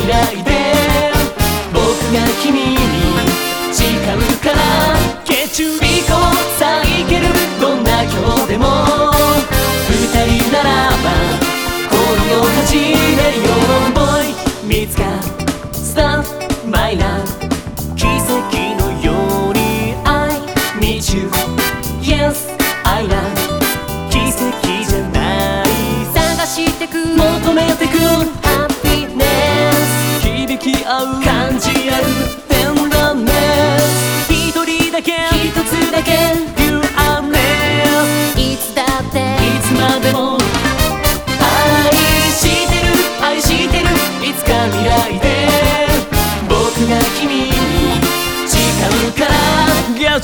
未来で僕が君に誓うからケチュリコさあいけるどんな今日でも二人ならば恋を始めよう Boy 見つかったマイラブ奇跡のように I need you Yes I love. 奇跡じゃない。探してく。求めてく。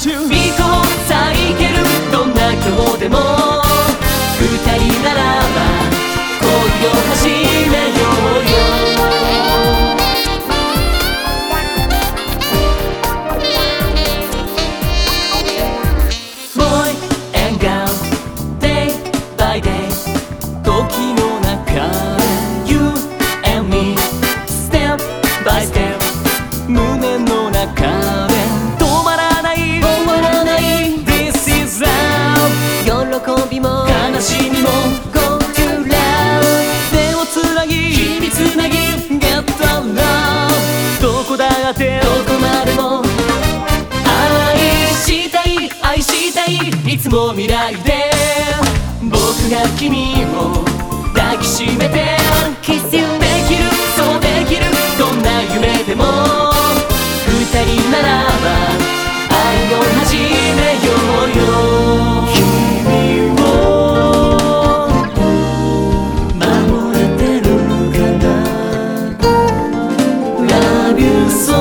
中行こうさあ行けるどんな今日でも二人ならば恋を始めようよ Boy and girl Day by day 時の中で You and me Step by step どこだってどこまでも愛したい愛したいいつも未来で。僕が君を抱きしめて。Love you so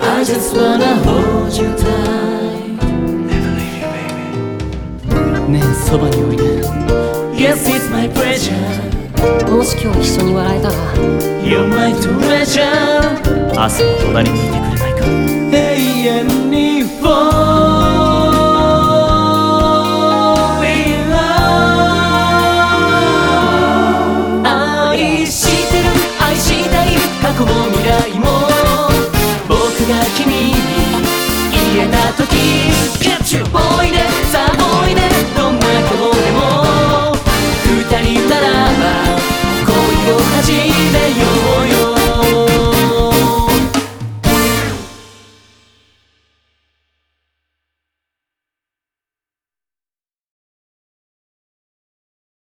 I just wanna hold you tight ねえそばにおいで Yes it's my pleasure もし今日一緒に笑えたら You're my treasure 明日も隣にいてくれないかな時。キャッチュボー